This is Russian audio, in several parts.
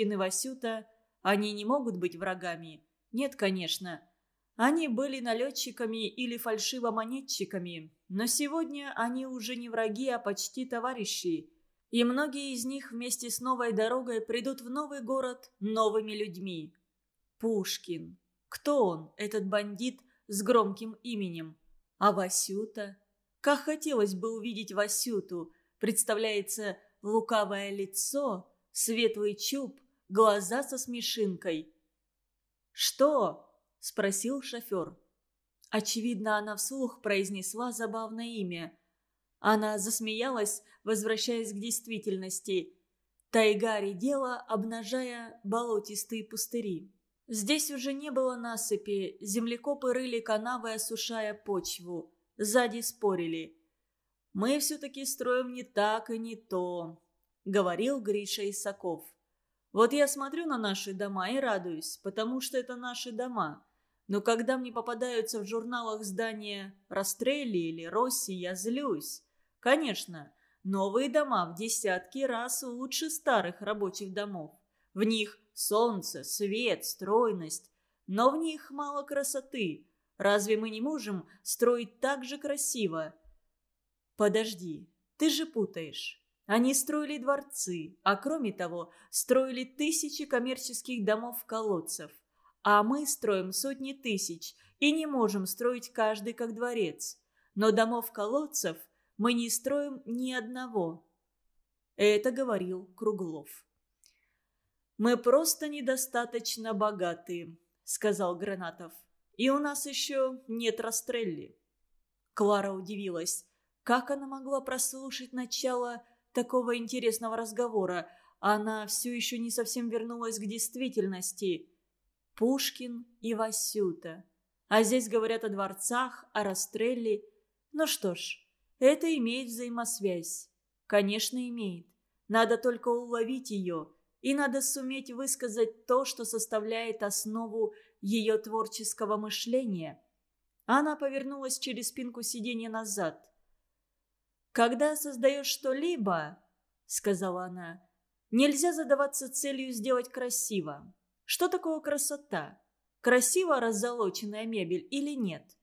Пушкин и Васюта, они не могут быть врагами. Нет, конечно. Они были налетчиками или фальшивомонетчиками, но сегодня они уже не враги, а почти товарищи. И многие из них вместе с новой дорогой придут в новый город новыми людьми. Пушкин. Кто он, этот бандит с громким именем? А Васюта? Как хотелось бы увидеть Васюту. Представляется лукавое лицо, светлый чуб, глаза со смешинкой. «Что?» – спросил шофер. Очевидно, она вслух произнесла забавное имя. Она засмеялась, возвращаясь к действительности. Тайга редела, обнажая болотистые пустыри. Здесь уже не было насыпи, землекопы рыли канавы, осушая почву. Сзади спорили. «Мы все-таки строим не так и не то», — говорил Гриша Исаков. «Вот я смотрю на наши дома и радуюсь, потому что это наши дома. Но когда мне попадаются в журналах здания Растрелли или Росси, я злюсь. Конечно, новые дома в десятки раз лучше старых рабочих домов. В них солнце, свет, стройность. Но в них мало красоты. Разве мы не можем строить так же красиво? Подожди, ты же путаешь. Они строили дворцы, а кроме того, строили тысячи коммерческих домов-колодцев. А мы строим сотни тысяч и не можем строить каждый как дворец. Но домов-колодцев мы не строим ни одного. Это говорил Круглов. «Мы просто недостаточно богаты», — сказал Гранатов. «И у нас еще нет Растрелли». Клара удивилась. Как она могла прослушать начало такого интересного разговора? Она все еще не совсем вернулась к действительности. Пушкин и Васюта. А здесь говорят о дворцах, о Растрелли. Ну что ж, это имеет взаимосвязь. Конечно, имеет. Надо только уловить ее, и надо суметь высказать то, что составляет основу ее творческого мышления. Она повернулась через спинку сиденья назад. «Когда создаешь что-либо, — сказала она, — нельзя задаваться целью сделать красиво. Что такое красота? Красиво раззолоченная мебель или нет?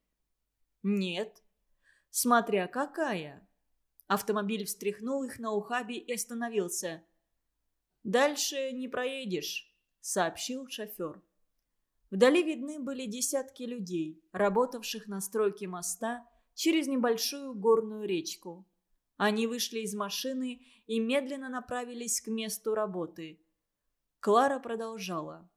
Нет, Смотря какая. Автомобиль встряхнул их на ухабе и остановился. «Дальше не проедешь», — сообщил шофер. Вдали видны были десятки людей, работавших на стройке моста через небольшую горную речку. Они вышли из машины и медленно направились к месту работы. Клара продолжала.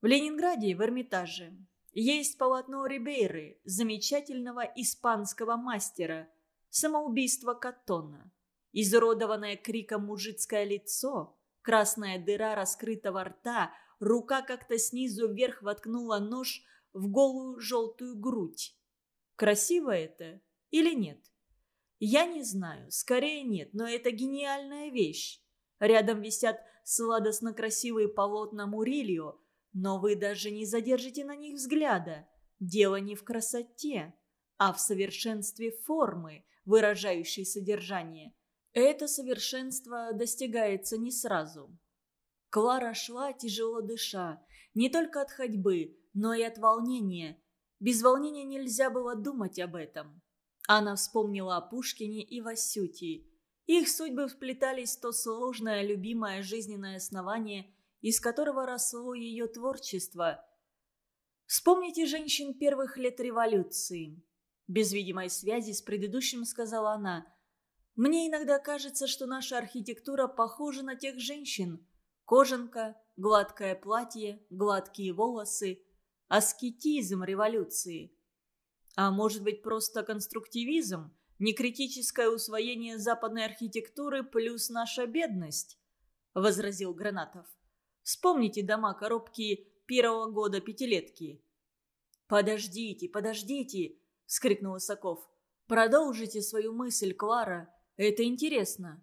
В Ленинграде, в Эрмитаже, есть полотно Рибейры, замечательного испанского мастера, самоубийство Каттона. Изуродованное криком мужицкое лицо, красная дыра раскрытого рта, рука как-то снизу вверх воткнула нож в голую желтую грудь. Красиво это или нет? Я не знаю, скорее нет, но это гениальная вещь. Рядом висят сладостно красивые полотна Мурильо – но вы даже не задержите на них взгляда. Дело не в красоте, а в совершенстве формы, выражающей содержание. Это совершенство достигается не сразу. Клара шла, тяжело дыша, не только от ходьбы, но и от волнения. Без волнения нельзя было думать об этом. Она вспомнила о Пушкине и Васюте. Их судьбы вплетались в то сложное, любимое жизненное основание – из которого росло ее творчество. Вспомните женщин первых лет революции. Без видимой связи с предыдущим сказала она. Мне иногда кажется, что наша архитектура похожа на тех женщин. Кожанка, гладкое платье, гладкие волосы. Аскетизм революции. А может быть просто конструктивизм, некритическое усвоение западной архитектуры плюс наша бедность? Возразил Гранатов. Вспомните дома коробки первого года пятилетки». «Подождите, подождите!» – вскрикнул Исаков. «Продолжите свою мысль, Клара. Это интересно».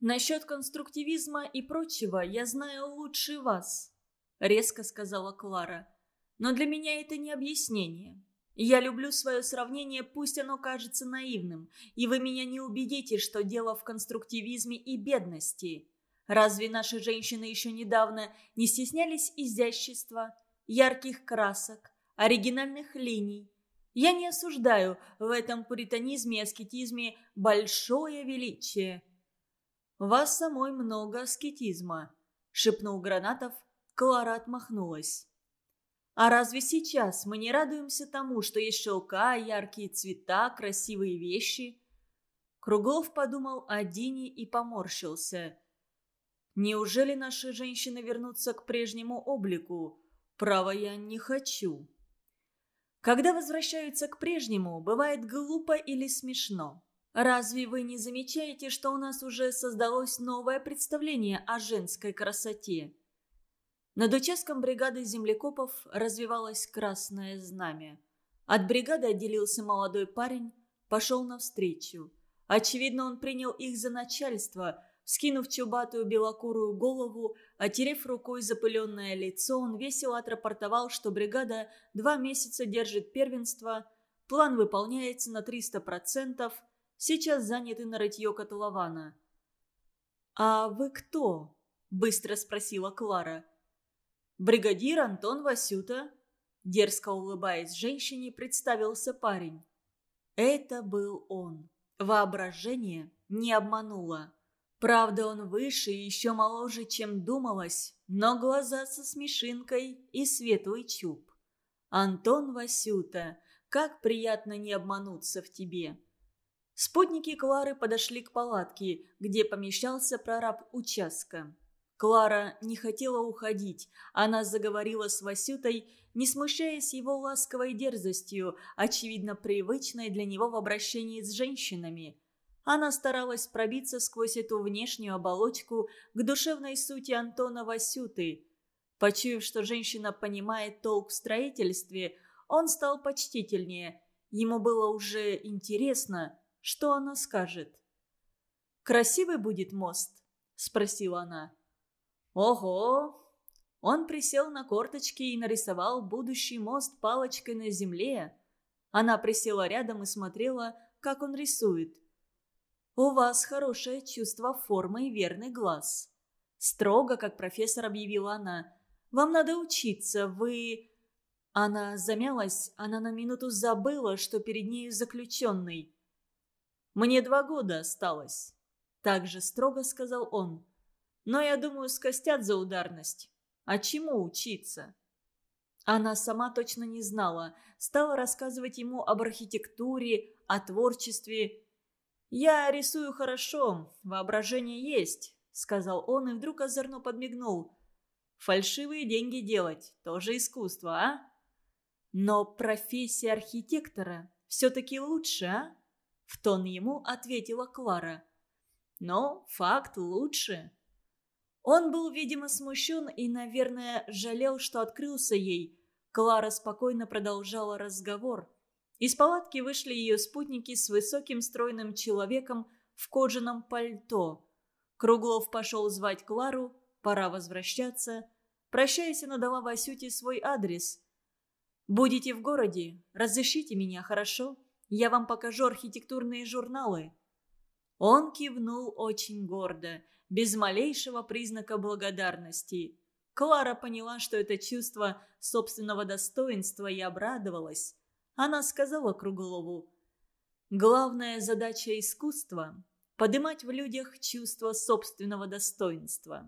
«Насчет конструктивизма и прочего я знаю лучше вас», – резко сказала Клара. «Но для меня это не объяснение. Я люблю свое сравнение, пусть оно кажется наивным, и вы меня не убедите, что дело в конструктивизме и бедности. Разве наши женщины еще недавно не стеснялись изящества, ярких красок, оригинальных линий? Я не осуждаю в этом пуританизме и аскетизме большое величие. «Вас самой много аскетизма», — шепнул Гранатов. Клара отмахнулась. «А разве сейчас мы не радуемся тому, что есть шелка, яркие цвета, красивые вещи?» Круглов подумал о Дине и поморщился. «Неужели наши женщины вернутся к прежнему облику? Право, я не хочу». Когда возвращаются к прежнему, бывает глупо или смешно. Разве вы не замечаете, что у нас уже создалось новое представление о женской красоте? Над участком бригады землекопов развивалось красное знамя. От бригады отделился молодой парень, пошел навстречу. Очевидно, он принял их за начальство. Скинув чубатую белокурую голову, отерев рукой запыленное лицо, он весело отрапортовал, что бригада два месяца держит первенство, план выполняется на 300%, сейчас заняты на рытье котлована. «А вы кто?» – быстро спросила Клара. «Бригадир Антон Васюта», – дерзко улыбаясь женщине, представился парень. Это был он. Воображение не обмануло. Правда, он выше и еще моложе, чем думалось, но глаза со смешинкой и светлый чуб. Антон Васюта, как приятно не обмануться в тебе. Спутники Клары подошли к палатке, где помещался прораб участка. Клара не хотела уходить. Она заговорила с Васютой, не смущаясь его ласковой дерзостью, очевидно привычной для него в обращении с женщинами. Она старалась пробиться сквозь эту внешнюю оболочку к душевной сути Антона Васюты. Почуяв, что женщина понимает толк в строительстве, он стал почтительнее. Ему было уже интересно, что она скажет. «Красивый будет мост?» – спросила она. Ого! Он присел на корточки и нарисовал будущий мост палочкой на земле. Она присела рядом и смотрела, как он рисует. «У вас хорошее чувство формы и верный глаз». Строго, как профессор объявила она. «Вам надо учиться, вы...» Она замялась, она на минуту забыла, что перед нею заключенный. «Мне два года осталось», — также строго сказал он. Но, я думаю, скостят за ударность. А чему учиться? Она сама точно не знала. Стала рассказывать ему об архитектуре, о творчестве. «Я рисую хорошо, воображение есть», — сказал он и вдруг озорно подмигнул. «Фальшивые деньги делать — тоже искусство, а?» «Но профессия архитектора все-таки лучше, а?» В тон ему ответила Клара. «Но факт лучше», он был, видимо, смущен и, наверное, жалел, что открылся ей. Клара спокойно продолжала разговор. Из палатки вышли ее спутники с высоким стройным человеком в кожаном пальто. Круглов пошел звать Клару, пора возвращаться. Прощаясь, она дала Васюте свой адрес. «Будете в городе, разыщите меня, хорошо? Я вам покажу архитектурные журналы». Он кивнул очень гордо – без малейшего признака благодарности. Клара поняла, что это чувство собственного достоинства и обрадовалась. Она сказала Круглову, «Главная задача искусства – поднимать в людях чувство собственного достоинства».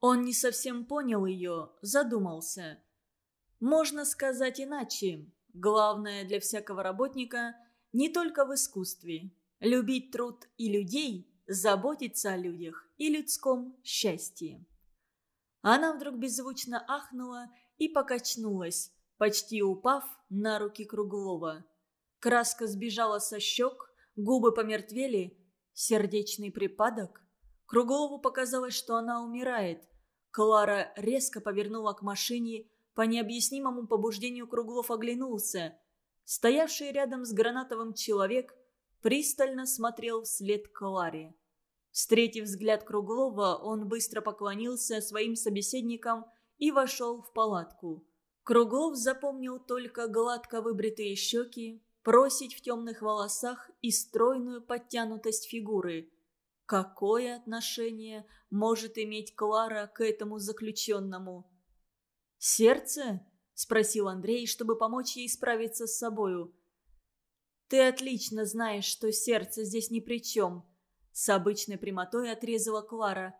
Он не совсем понял ее, задумался. Можно сказать иначе. Главное для всякого работника не только в искусстве. Любить труд и людей – заботиться о людях и людском счастье. Она вдруг беззвучно ахнула и покачнулась, почти упав на руки Круглова. Краска сбежала со щек, губы помертвели, сердечный припадок. Круглову показалось, что она умирает. Клара резко повернула к машине, по необъяснимому побуждению Круглов оглянулся. Стоявший рядом с Гранатовым человек пристально смотрел вслед Кларе. Встретив взгляд Круглова, он быстро поклонился своим собеседникам и вошел в палатку. Круглов запомнил только гладко выбритые щеки, просить в темных волосах и стройную подтянутость фигуры. Какое отношение может иметь Клара к этому заключенному? «Сердце?» – спросил Андрей, чтобы помочь ей справиться с собою. «Ты отлично знаешь, что сердце здесь ни при чем», – с обычной прямотой отрезала Клара.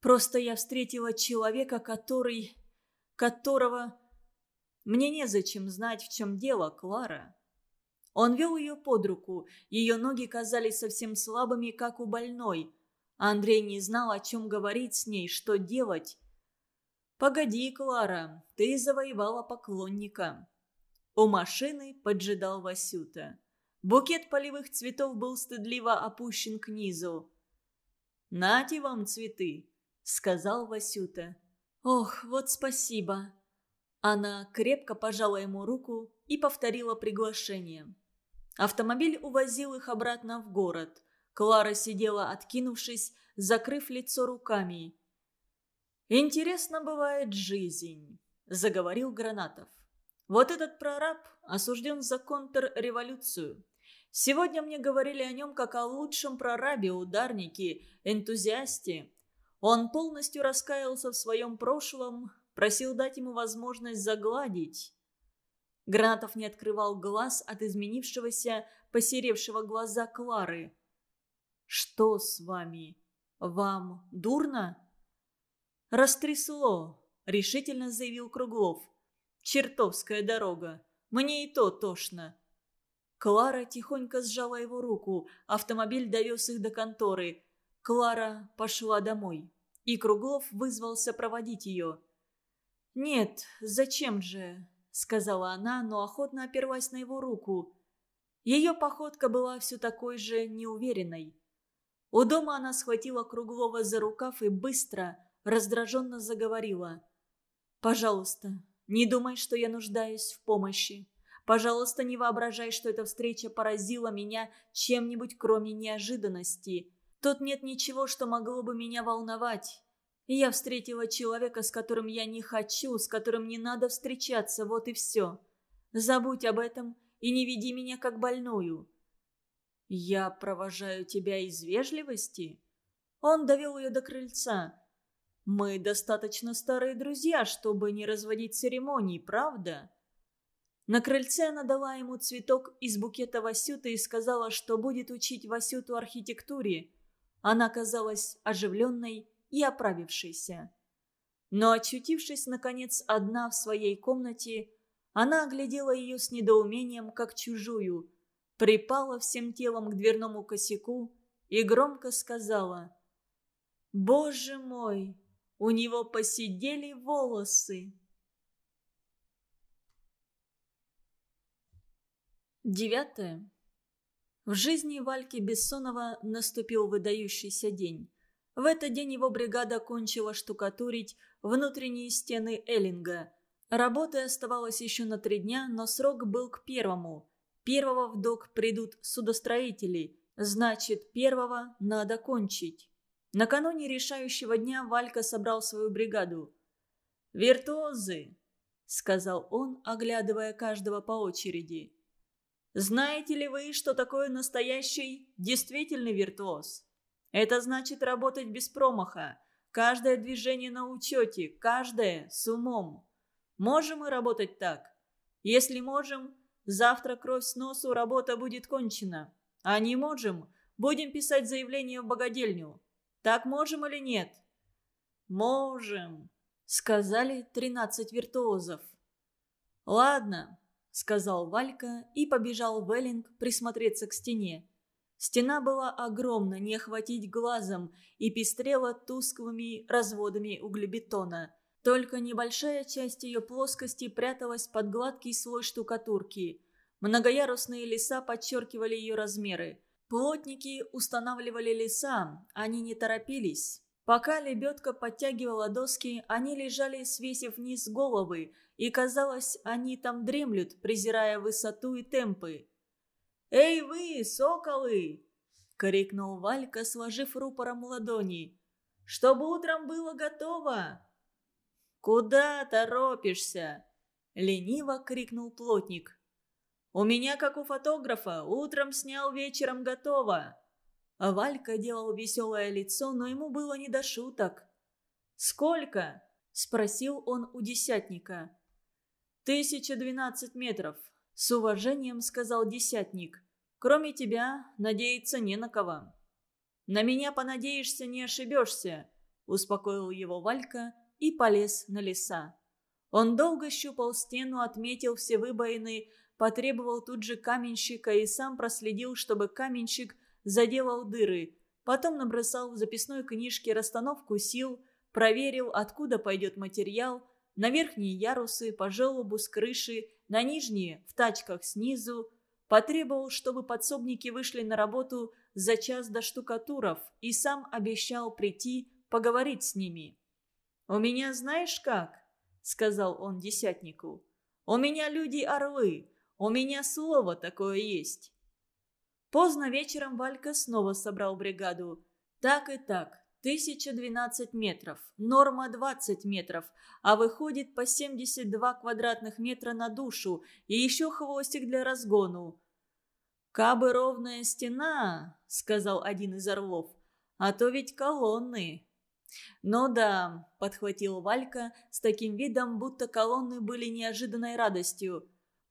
«Просто я встретила человека, который... которого... Мне незачем знать, в чем дело, Клара». Он вел ее под руку, ее ноги казались совсем слабыми, как у больной. Андрей не знал, о чем говорить с ней, что делать. «Погоди, Клара, ты завоевала поклонника». У машины поджидал Васюта. Букет полевых цветов был стыдливо опущен к низу. «Нате вам цветы», — сказал Васюта. «Ох, вот спасибо». Она крепко пожала ему руку и повторила приглашение. Автомобиль увозил их обратно в город. Клара сидела, откинувшись, закрыв лицо руками. «Интересно бывает жизнь», — заговорил Гранатов. «Вот этот прораб осужден за контрреволюцию. Сегодня мне говорили о нем как о лучшем прорабе, ударнике, энтузиасте. Он полностью раскаялся в своем прошлом, просил дать ему возможность загладить. Гранатов не открывал глаз от изменившегося, посеревшего глаза Клары. «Что с вами? Вам дурно?» «Растрясло», — решительно заявил Круглов. «Чертовская дорога. Мне и то тошно». Клара тихонько сжала его руку. Автомобиль довез их до конторы. Клара пошла домой. И Круглов вызвался проводить ее. «Нет, зачем же? сказала она, но охотно оперлась на его руку. Ее походка была все такой же неуверенной. У дома она схватила Круглова за рукав и быстро, раздраженно заговорила. «Пожалуйста, не думай, что я нуждаюсь в помощи. Пожалуйста, не воображай, что эта встреча поразила меня чем-нибудь, кроме неожиданности. Тут нет ничего, что могло бы меня волновать. Я встретила человека, с которым я не хочу, с которым не надо встречаться, вот и все. Забудь об этом и не веди меня как больную. Я провожаю тебя из вежливости. Он довел ее до крыльца. Мы достаточно старые друзья, чтобы не разводить церемоний, правда? На крыльце она дала ему цветок из букета Васюты и сказала, что будет учить Васюту архитектуре. Она казалась оживленной и оправившейся. Но очутившись, наконец, одна в своей комнате, она оглядела ее с недоумением, как чужую, припала всем телом к дверному косяку и громко сказала «Боже мой, у него посидели волосы!» Девятое. В жизни Вальки Бессонова наступил выдающийся день. В этот день его бригада кончила штукатурить внутренние стены Эллинга. Работы оставалось еще на три дня, но срок был к первому. Первого в док придут судостроители, значит, первого надо кончить. Накануне решающего дня Валька собрал свою бригаду. «Виртуозы!» — сказал он, оглядывая каждого по очереди. «Знаете ли вы, что такое настоящий, действительный виртуоз?» Это значит работать без промаха. Каждое движение на учете, каждое с умом. Можем мы работать так? Если можем, завтра кровь с носу, работа будет кончена. А не можем, будем писать заявление в богадельню. Так можем или нет? Можем, сказали тринадцать виртуозов. Ладно, сказал Валька и побежал в Эллинг присмотреться к стене. Стена была огромна, не охватить глазом, и пестрела тусклыми разводами углебетона. Только небольшая часть ее плоскости пряталась под гладкий слой штукатурки. Многоярусные леса подчеркивали ее размеры. Плотники устанавливали леса, они не торопились. Пока лебедка подтягивала доски, они лежали, свесив вниз головы, и, казалось, они там дремлют, презирая высоту и темпы. «Эй вы, соколы!» — крикнул Валька, сложив рупором ладони. «Чтобы утром было готово!» «Куда торопишься?» — лениво крикнул плотник. «У меня, как у фотографа, утром снял, вечером готово!» Валька делал веселое лицо, но ему было не до шуток. «Сколько?» – спросил он у десятника. «Тысяча двенадцать метров», – с уважением сказал десятник. «Кроме тебя, надеяться не на кого». «На меня понадеешься, не ошибешься», – успокоил его Валька и полез на леса. Он долго щупал стену, отметил все выбоины, потребовал тут же каменщика и сам проследил, чтобы каменщик заделал дыры. Потом набросал в записной книжке расстановку сил, проверил, откуда пойдет материал, на верхние ярусы, по желобу с крыши, на нижние, в тачках снизу. Потребовал, чтобы подсобники вышли на работу за час до штукатуров и сам обещал прийти поговорить с ними. «У меня знаешь как?» — сказал он десятнику. «У меня люди-орлы. У меня слово такое есть». Поздно вечером Валька снова собрал бригаду. Так и так. 1012 метров, норма 20 метров, а выходит по 72 квадратных метра на душу и еще хвостик для разгону. «Кабы ровная стена», — сказал один из орлов, — «а то ведь колонны». «Ну да», — подхватил Валька с таким видом, будто колонны были неожиданной радостью.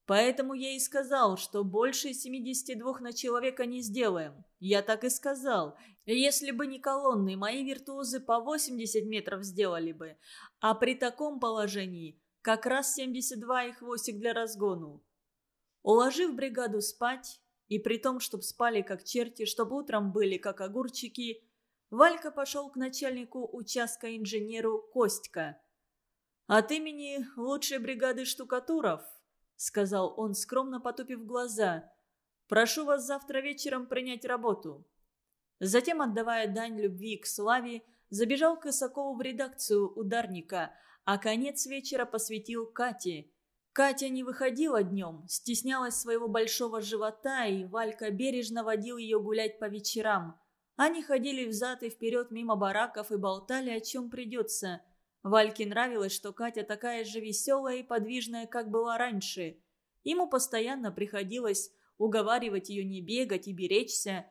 «Поэтому я и сказал, что больше 72 на человека не сделаем. Я так и сказал. Если бы не колонны, мои виртуозы по 80 метров сделали бы. А при таком положении как раз 72 и хвостик для разгону». Уложив бригаду спать, и при том, чтоб спали как черти, чтобы утром были как огурчики, Валька пошел к начальнику участка инженеру Костька. «От имени лучшей бригады штукатуров», — сказал он, скромно потупив глаза, — «прошу вас завтра вечером принять работу». Затем, отдавая дань любви к славе, забежал к Исакову в редакцию ударника, а конец вечера посвятил Кате. Катя не выходила днем, стеснялась своего большого живота, и Валька бережно водил ее гулять по вечерам – они ходили взад и вперед мимо бараков и болтали, о чем придется. Вальке нравилось, что Катя такая же веселая и подвижная, как была раньше. Ему постоянно приходилось уговаривать ее не бегать и беречься.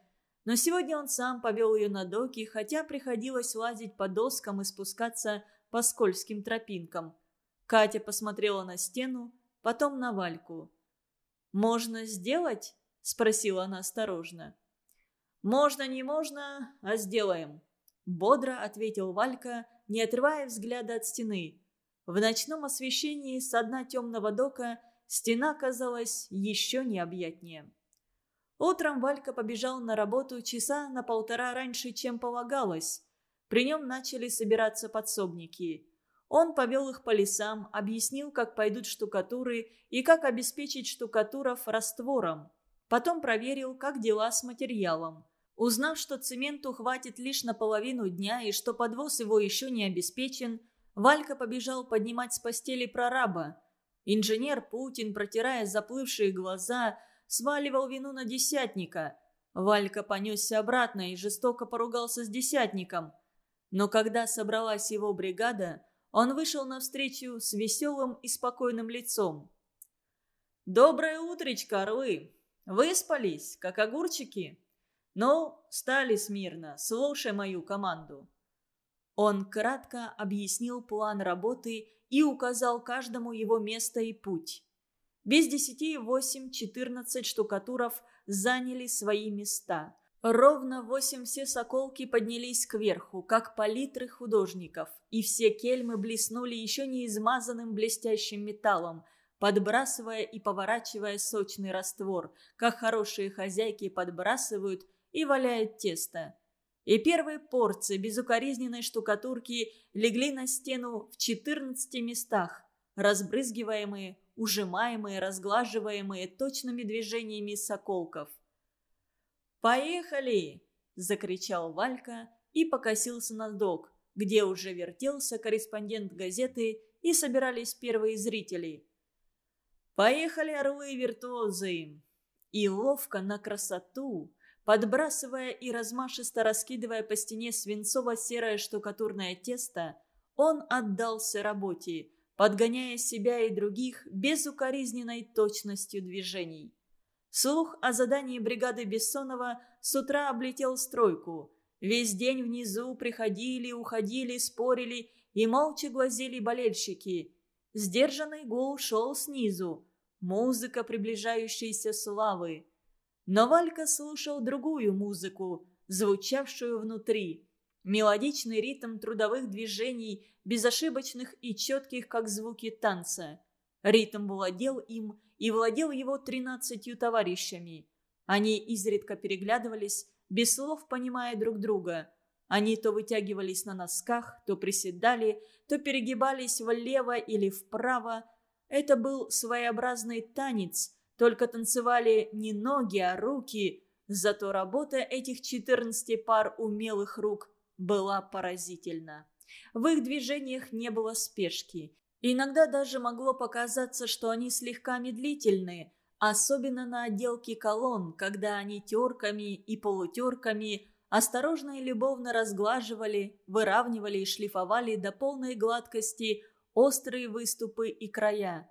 Но сегодня он сам повел ее на доки, хотя приходилось лазить по доскам и спускаться по скользким тропинкам. Катя посмотрела на стену, потом на Вальку. «Можно сделать?» – спросила она осторожно. «Можно, не можно, а сделаем», — бодро ответил Валька, не отрывая взгляда от стены. В ночном освещении с дна темного дока стена казалась еще необъятнее. Утром Валька побежал на работу часа на полтора раньше, чем полагалось. При нем начали собираться подсобники. Он повел их по лесам, объяснил, как пойдут штукатуры и как обеспечить штукатуров раствором. Потом проверил, как дела с материалом. Узнав, что цементу хватит лишь на половину дня и что подвоз его еще не обеспечен, Валька побежал поднимать с постели прораба. Инженер Путин, протирая заплывшие глаза, сваливал вину на десятника. Валька понесся обратно и жестоко поругался с десятником. Но когда собралась его бригада, он вышел навстречу с веселым и спокойным лицом. «Доброе утречко, орлы! Выспались, как огурчики?» «Ну, стали смирно, слушай мою команду». Он кратко объяснил план работы и указал каждому его место и путь. Без десяти восемь четырнадцать штукатуров заняли свои места. Ровно восемь все соколки поднялись кверху, как палитры художников, и все кельмы блеснули еще не измазанным блестящим металлом, подбрасывая и поворачивая сочный раствор, как хорошие хозяйки подбрасывают – и валяет тесто. И первые порции безукоризненной штукатурки легли на стену в 14 местах, разбрызгиваемые, ужимаемые, разглаживаемые точными движениями соколков. «Поехали!» – закричал Валька и покосился на док, где уже вертелся корреспондент газеты и собирались первые зрители. «Поехали, орлы-виртуозы!» И ловко на красоту, Подбрасывая и размашисто раскидывая по стене свинцово-серое штукатурное тесто, он отдался работе, подгоняя себя и других безукоризненной точностью движений. Слух о задании бригады Бессонова с утра облетел стройку. Весь день внизу приходили, уходили, спорили и молча глазели болельщики. Сдержанный гул шел снизу. Музыка приближающейся славы. Но Валька слушал другую музыку, звучавшую внутри. Мелодичный ритм трудовых движений, безошибочных и четких, как звуки танца. Ритм владел им и владел его тринадцатью товарищами. Они изредка переглядывались, без слов понимая друг друга. Они то вытягивались на носках, то приседали, то перегибались влево или вправо. Это был своеобразный танец, только танцевали не ноги, а руки. Зато работа этих четырнадцати пар умелых рук была поразительна. В их движениях не было спешки. Иногда даже могло показаться, что они слегка медлительные, особенно на отделке колонн, когда они терками и полутерками осторожно и любовно разглаживали, выравнивали и шлифовали до полной гладкости острые выступы и края.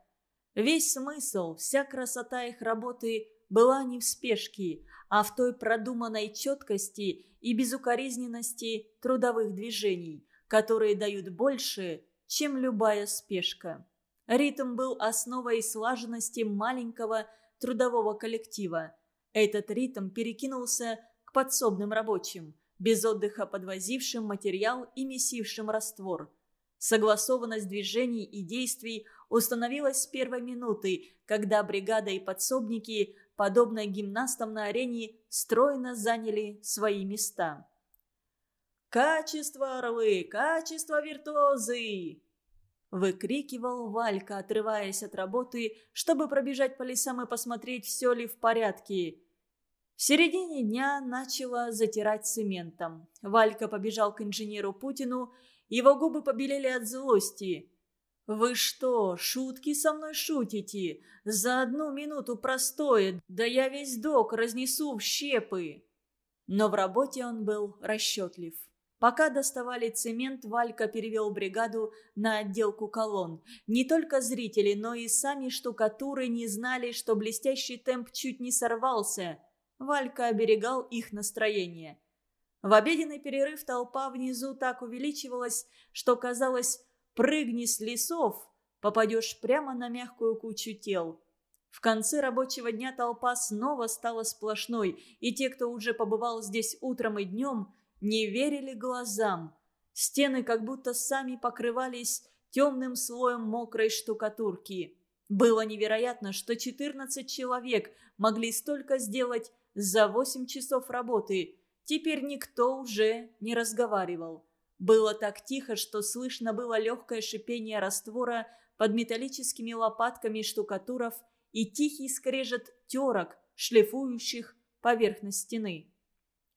Весь смысл, вся красота их работы была не в спешке, а в той продуманной четкости и безукоризненности трудовых движений, которые дают больше, чем любая спешка. Ритм был основой слаженности маленького трудового коллектива. Этот ритм перекинулся к подсобным рабочим, без отдыха подвозившим материал и месившим раствор. Согласованность движений и действий установилась с первой минуты, когда бригада и подсобники, подобно гимнастам на арене, стройно заняли свои места. «Качество, орлы! Качество, виртуозы!» Выкрикивал Валька, отрываясь от работы, чтобы пробежать по лесам и посмотреть, все ли в порядке. В середине дня начало затирать цементом. Валька побежал к инженеру Путину, его губы побелели от злости. «Вы что, шутки со мной шутите? За одну минуту простое, да я весь док разнесу в щепы!» Но в работе он был расчетлив. Пока доставали цемент, Валька перевел бригаду на отделку колонн. Не только зрители, но и сами штукатуры не знали, что блестящий темп чуть не сорвался. Валька оберегал их настроение. В обеденный перерыв толпа внизу так увеличивалась, что казалось, прыгни с лесов, попадешь прямо на мягкую кучу тел. В конце рабочего дня толпа снова стала сплошной, и те, кто уже побывал здесь утром и днем, не верили глазам. Стены как будто сами покрывались темным слоем мокрой штукатурки. Было невероятно, что 14 человек могли столько сделать за 8 часов работы. Теперь никто уже не разговаривал. Было так тихо, что слышно было легкое шипение раствора под металлическими лопатками штукатуров и тихий скрежет терок, шлифующих поверхность стены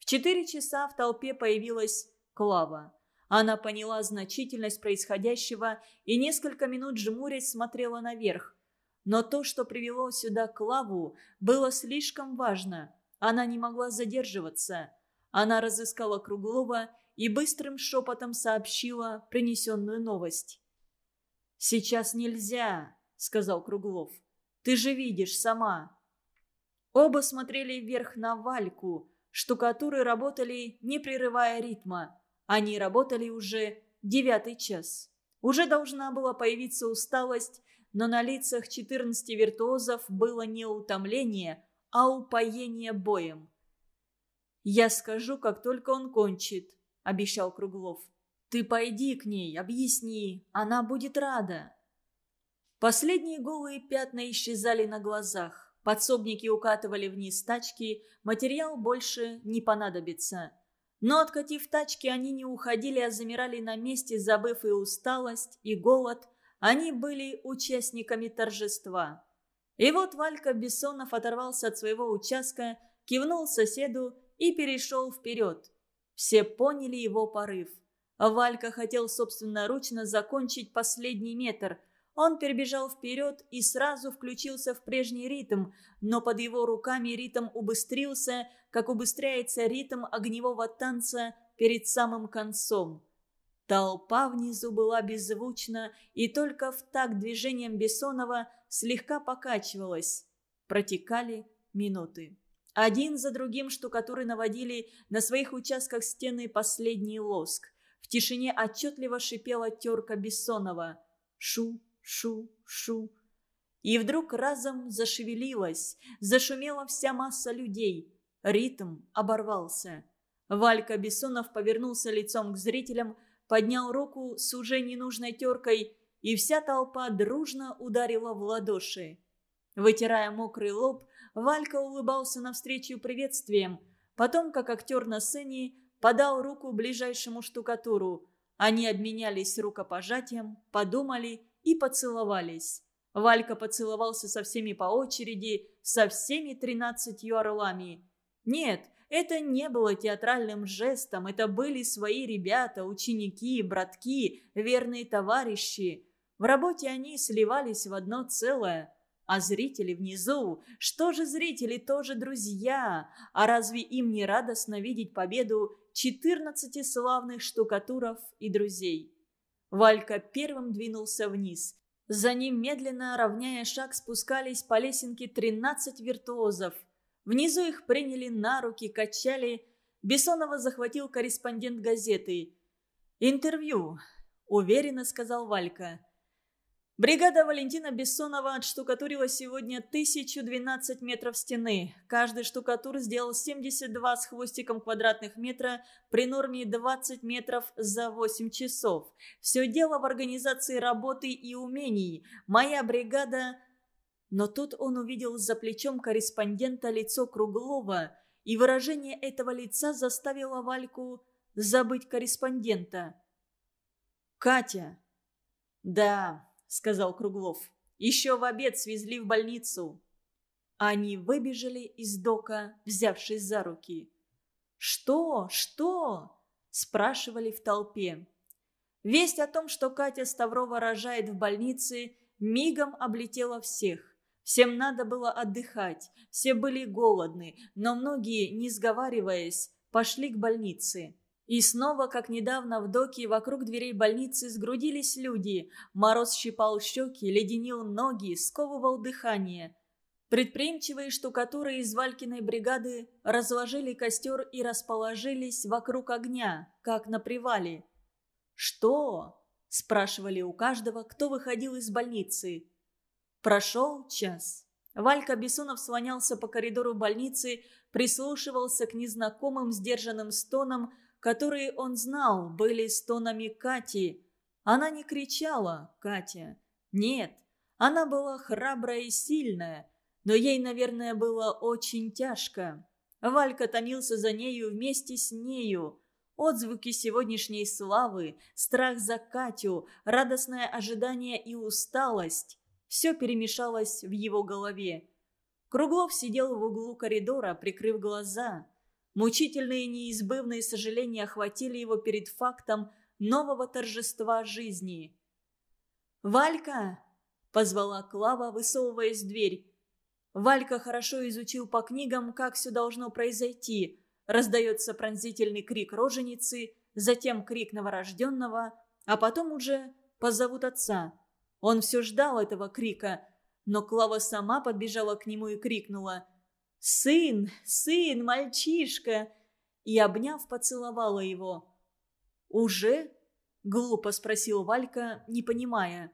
четыре часа в толпе появилась Клава. Она поняла значительность происходящего и несколько минут жмурясь смотрела наверх. Но то, что привело сюда Клаву, было слишком важно. Она не могла задерживаться. Она разыскала Круглова и быстрым шепотом сообщила принесенную новость. «Сейчас нельзя», — сказал Круглов. «Ты же видишь сама». Оба смотрели вверх на Вальку, Штукатуры работали, не прерывая ритма. Они работали уже девятый час. Уже должна была появиться усталость, но на лицах 14 виртуозов было не утомление, а упоение боем. «Я скажу, как только он кончит», — обещал Круглов. «Ты пойди к ней, объясни, она будет рада». Последние голые пятна исчезали на глазах. Подсобники укатывали вниз тачки, материал больше не понадобится. Но откатив тачки, они не уходили, а замирали на месте, забыв и усталость, и голод. Они были участниками торжества. И вот Валька Бессонов оторвался от своего участка, кивнул соседу и перешел вперед. Все поняли его порыв. Валька хотел собственноручно закончить последний метр, он перебежал вперед и сразу включился в прежний ритм, но под его руками ритм убыстрился, как убыстряется ритм огневого танца перед самым концом. Толпа внизу была беззвучна и только в такт движением Бессонова слегка покачивалась. Протекали минуты. Один за другим штукатуры наводили на своих участках стены последний лоск. В тишине отчетливо шипела терка Бессонова. Шу, шу, шу. И вдруг разом зашевелилась, зашумела вся масса людей. Ритм оборвался. Валька Бессонов повернулся лицом к зрителям, поднял руку с уже ненужной теркой, и вся толпа дружно ударила в ладоши. Вытирая мокрый лоб, Валька улыбался навстречу приветствием. Потом, как актер на сцене, подал руку ближайшему штукатуру. Они обменялись рукопожатием, подумали и поцеловались. Валька поцеловался со всеми по очереди, со всеми тринадцатью орлами. Нет, это не было театральным жестом, это были свои ребята, ученики, братки, верные товарищи. В работе они сливались в одно целое. А зрители внизу, что же зрители, тоже друзья. А разве им не радостно видеть победу 14 славных штукатуров и друзей? Валька первым двинулся вниз. За ним, медленно равняя шаг, спускались по лесенке 13 виртуозов – Внизу их приняли на руки, качали. Бессонова захватил корреспондент газеты. «Интервью», — уверенно сказал Валька. Бригада Валентина Бессонова отштукатурила сегодня 1012 метров стены. Каждый штукатур сделал 72 с хвостиком квадратных метра при норме 20 метров за 8 часов. Все дело в организации работы и умений. Моя бригада но тут он увидел за плечом корреспондента лицо Круглова, и выражение этого лица заставило Вальку забыть корреспондента. «Катя!» «Да», — сказал Круглов, — «еще в обед свезли в больницу». Они выбежали из дока, взявшись за руки. «Что? Что?» – спрашивали в толпе. Весть о том, что Катя Ставрова рожает в больнице, мигом облетела всех. Всем надо было отдыхать, все были голодны, но многие, не сговариваясь, пошли к больнице. И снова, как недавно в доке, вокруг дверей больницы сгрудились люди. Мороз щипал щеки, леденил ноги, сковывал дыхание. Предприимчивые штукатуры из Валькиной бригады разложили костер и расположились вокруг огня, как на привале. «Что?» – спрашивали у каждого, кто выходил из больницы. Прошел час. Валька Бессонов слонялся по коридору больницы, прислушивался к незнакомым сдержанным стонам, которые он знал были стонами Кати. Она не кричала, Катя. Нет, она была храбрая и сильная, но ей, наверное, было очень тяжко. Валька томился за нею вместе с нею. Отзвуки сегодняшней славы, страх за Катю, радостное ожидание и усталость. Все перемешалось в его голове. Круглов сидел в углу коридора, прикрыв глаза. Мучительные неизбывные сожаления охватили его перед фактом нового торжества жизни. «Валька!» – позвала Клава, высовываясь в дверь. Валька хорошо изучил по книгам, как все должно произойти. Раздается пронзительный крик роженицы, затем крик новорожденного, а потом уже позовут отца. Он все ждал этого крика, но Клава сама подбежала к нему и крикнула «Сын! Сын! Мальчишка!» и, обняв, поцеловала его. «Уже?» – глупо спросил Валька, не понимая.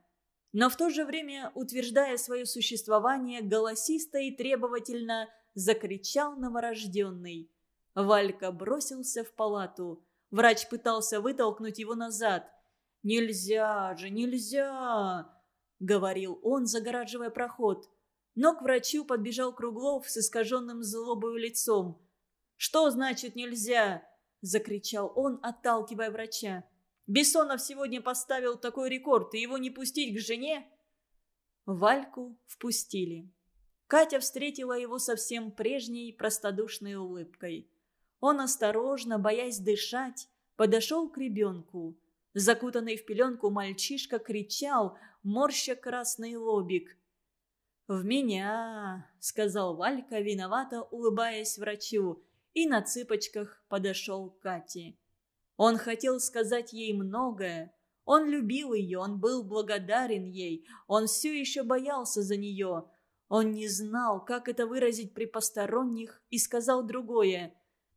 Но в то же время, утверждая свое существование, голосисто и требовательно закричал новорожденный. Валька бросился в палату. Врач пытался вытолкнуть его назад. «Нельзя же, нельзя!» — говорил он, загораживая проход. Но к врачу подбежал Круглов с искаженным злобою лицом. «Что значит нельзя?» — закричал он, отталкивая врача. «Бессонов сегодня поставил такой рекорд, и его не пустить к жене?» Вальку впустили. Катя встретила его совсем прежней простодушной улыбкой. Он осторожно, боясь дышать, подошел к ребенку. Закутанный в пеленку мальчишка кричал, морща красный лобик. «В меня!» — сказал Валька, виновато улыбаясь врачу, и на цыпочках подошел к Кате. Он хотел сказать ей многое. Он любил ее, он был благодарен ей, он все еще боялся за нее. Он не знал, как это выразить при посторонних, и сказал другое.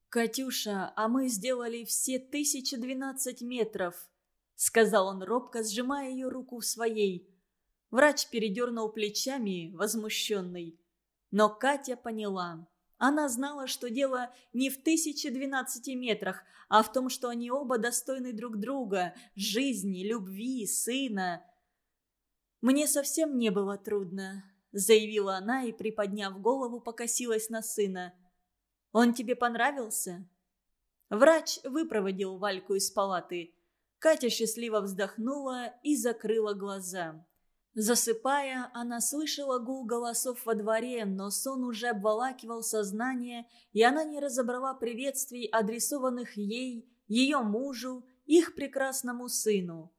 «Катюша, а мы сделали все 1012 метров», — сказал он робко, сжимая ее руку в своей. Врач передернул плечами, возмущенный. Но Катя поняла. Она знала, что дело не в 1012 метрах, а в том, что они оба достойны друг друга, жизни, любви, сына. «Мне совсем не было трудно», — заявила она и, приподняв голову, покосилась на сына. «Он тебе понравился?» Врач выпроводил Вальку из палаты. Катя счастливо вздохнула и закрыла глаза. Засыпая, она слышала гул голосов во дворе, но сон уже обволакивал сознание, и она не разобрала приветствий, адресованных ей, ее мужу, их прекрасному сыну.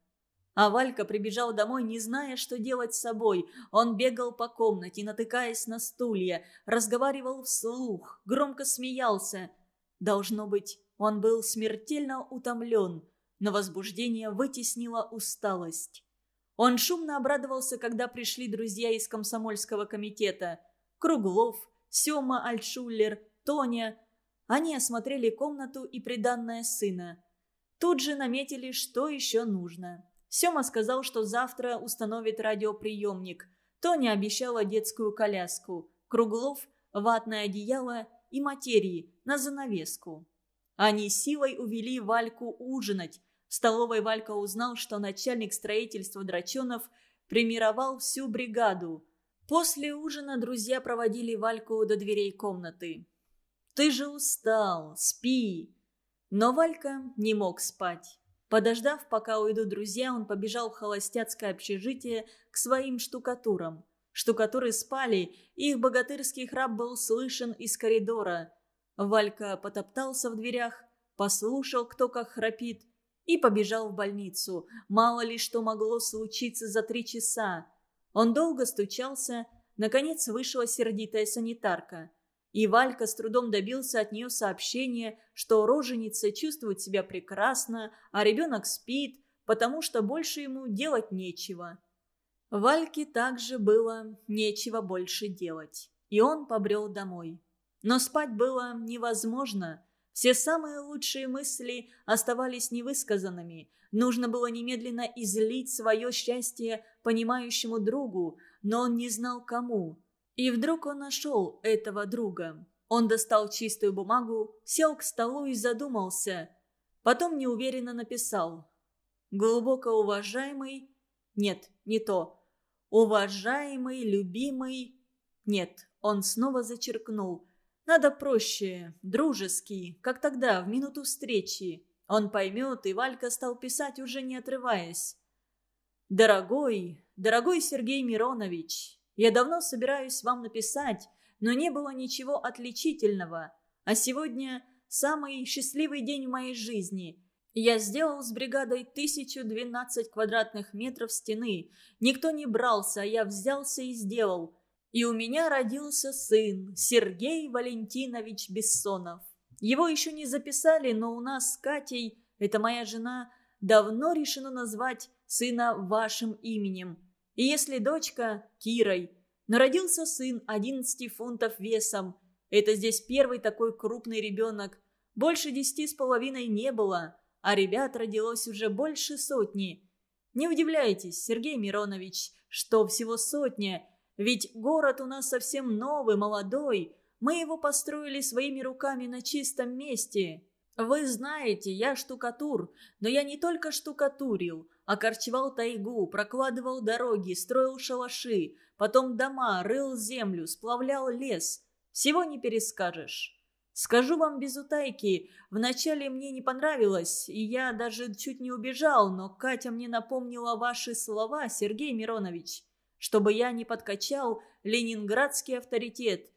А Валька прибежал домой, не зная, что делать с собой. Он бегал по комнате, натыкаясь на стулья, разговаривал вслух, громко смеялся. Должно быть, он был смертельно утомлен, но возбуждение вытеснило усталость. Он шумно обрадовался, когда пришли друзья из комсомольского комитета. Круглов, Сёма Альтшуллер, Тоня. Они осмотрели комнату и приданное сына. Тут же наметили, что еще нужно. Сёма сказал, что завтра установит радиоприемник. Тоня обещала детскую коляску. Круглов – ватное одеяло и материи на занавеску. Они силой увели Вальку ужинать, в столовой Валька узнал, что начальник строительства Драченов примировал всю бригаду. После ужина друзья проводили Вальку до дверей комнаты. «Ты же устал, спи!» Но Валька не мог спать. Подождав, пока уйдут друзья, он побежал в холостяцкое общежитие к своим штукатурам. Штукатуры спали, их богатырский храп был слышен из коридора. Валька потоптался в дверях, послушал, кто как храпит, и побежал в больницу. Мало ли что могло случиться за три часа. Он долго стучался, наконец вышла сердитая санитарка. И Валька с трудом добился от нее сообщения, что роженица чувствует себя прекрасно, а ребенок спит, потому что больше ему делать нечего. Вальке также было нечего больше делать, и он побрел домой. Но спать было невозможно – все самые лучшие мысли оставались невысказанными. Нужно было немедленно излить свое счастье понимающему другу, но он не знал кому. И вдруг он нашел этого друга. Он достал чистую бумагу, сел к столу и задумался. Потом неуверенно написал. «Глубоко уважаемый...» Нет, не то. «Уважаемый, любимый...» Нет, он снова зачеркнул. Надо проще, дружеский, как тогда, в минуту встречи. Он поймет, и Валька стал писать, уже не отрываясь. «Дорогой, дорогой Сергей Миронович, я давно собираюсь вам написать, но не было ничего отличительного. А сегодня самый счастливый день в моей жизни. Я сделал с бригадой 1012 квадратных метров стены. Никто не брался, а я взялся и сделал. И у меня родился сын, Сергей Валентинович Бессонов. Его еще не записали, но у нас с Катей, это моя жена, давно решено назвать сына вашим именем. И если дочка – Кирой. Но родился сын 11 фунтов весом. Это здесь первый такой крупный ребенок. Больше десяти с половиной не было, а ребят родилось уже больше сотни. Не удивляйтесь, Сергей Миронович, что всего сотня – ведь город у нас совсем новый, молодой. Мы его построили своими руками на чистом месте. Вы знаете, я штукатур, но я не только штукатурил, а корчевал тайгу, прокладывал дороги, строил шалаши, потом дома, рыл землю, сплавлял лес. Всего не перескажешь. Скажу вам без утайки, вначале мне не понравилось, и я даже чуть не убежал, но Катя мне напомнила ваши слова, Сергей Миронович чтобы я не подкачал ленинградский авторитет.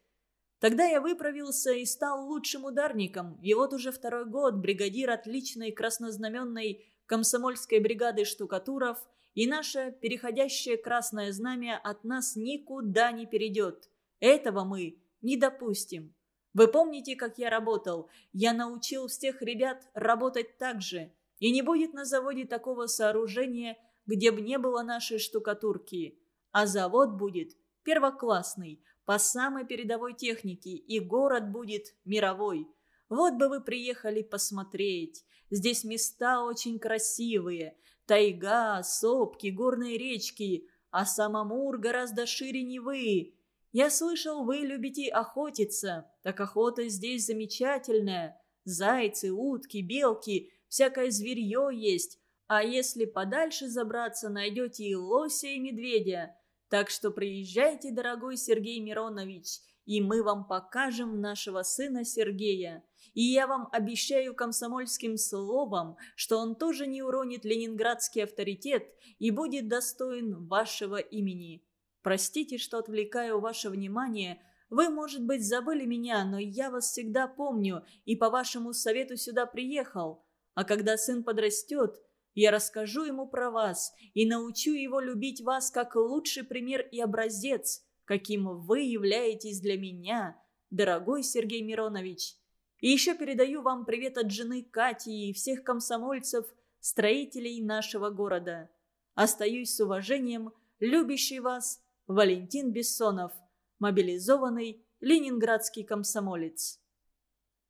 Тогда я выправился и стал лучшим ударником, и вот уже второй год бригадир отличной краснознаменной комсомольской бригады штукатуров, и наше переходящее красное знамя от нас никуда не перейдет. Этого мы не допустим. Вы помните, как я работал? Я научил всех ребят работать так же. И не будет на заводе такого сооружения, где бы не было нашей штукатурки а завод будет первоклассный, по самой передовой технике, и город будет мировой. Вот бы вы приехали посмотреть. Здесь места очень красивые. Тайга, сопки, горные речки. А сам Амур гораздо шире Невы. Я слышал, вы любите охотиться. Так охота здесь замечательная. Зайцы, утки, белки, всякое зверье есть. А если подальше забраться, найдете и лося, и медведя. Так что приезжайте, дорогой Сергей Миронович, и мы вам покажем нашего сына Сергея. И я вам обещаю комсомольским словом, что он тоже не уронит ленинградский авторитет и будет достоин вашего имени. Простите, что отвлекаю ваше внимание. Вы, может быть, забыли меня, но я вас всегда помню и по вашему совету сюда приехал. А когда сын подрастет, я расскажу ему про вас и научу его любить вас как лучший пример и образец, каким вы являетесь для меня, дорогой Сергей Миронович. И еще передаю вам привет от жены Кати и всех комсомольцев, строителей нашего города. Остаюсь с уважением, любящий вас Валентин Бессонов, мобилизованный ленинградский комсомолец.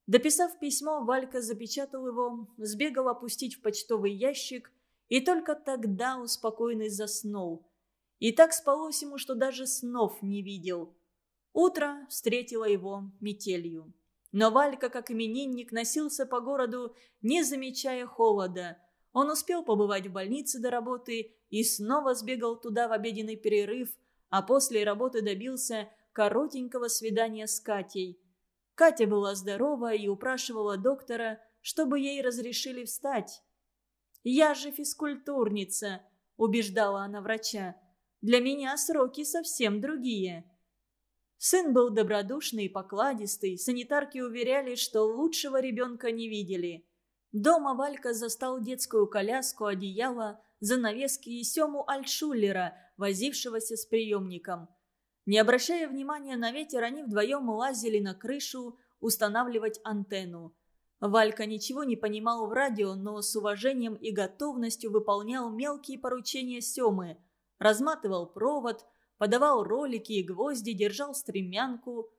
Дописав письмо, Валька запечатал его, сбегал опустить в почтовый ящик и только тогда успокоенный заснул. И так спалось ему, что даже снов не видел. Утро встретило его метелью. Но Валька, как именинник, носился по городу, не замечая холода. Он успел побывать в больнице до работы и снова сбегал туда в обеденный перерыв, а после работы добился коротенького свидания с Катей. Катя была здорова и упрашивала доктора, чтобы ей разрешили встать. «Я же физкультурница», – убеждала она врача. «Для меня сроки совсем другие». Сын был добродушный и покладистый, санитарки уверяли, что лучшего ребенка не видели. Дома Валька застал детскую коляску, одеяло, занавески и Сему Альшулера, возившегося с приемником. Не обращая внимания на ветер, они вдвоем лазили на крышу устанавливать антенну. Валька ничего не понимал в радио, но с уважением и готовностью выполнял мелкие поручения Семы. Разматывал провод, подавал ролики и гвозди, держал стремянку.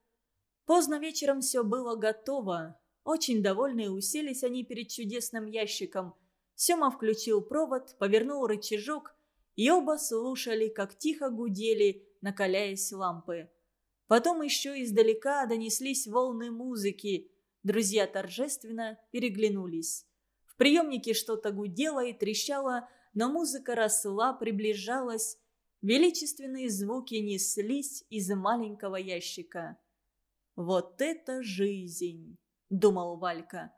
Поздно вечером все было готово. Очень довольные уселись они перед чудесным ящиком. Сема включил провод, повернул рычажок, и оба слушали, как тихо гудели, накаляясь лампы. Потом еще издалека донеслись волны музыки. Друзья торжественно переглянулись. В приемнике что-то гудело и трещало, но музыка росла, приближалась. Величественные звуки неслись из маленького ящика. «Вот это жизнь!» – думал Валька.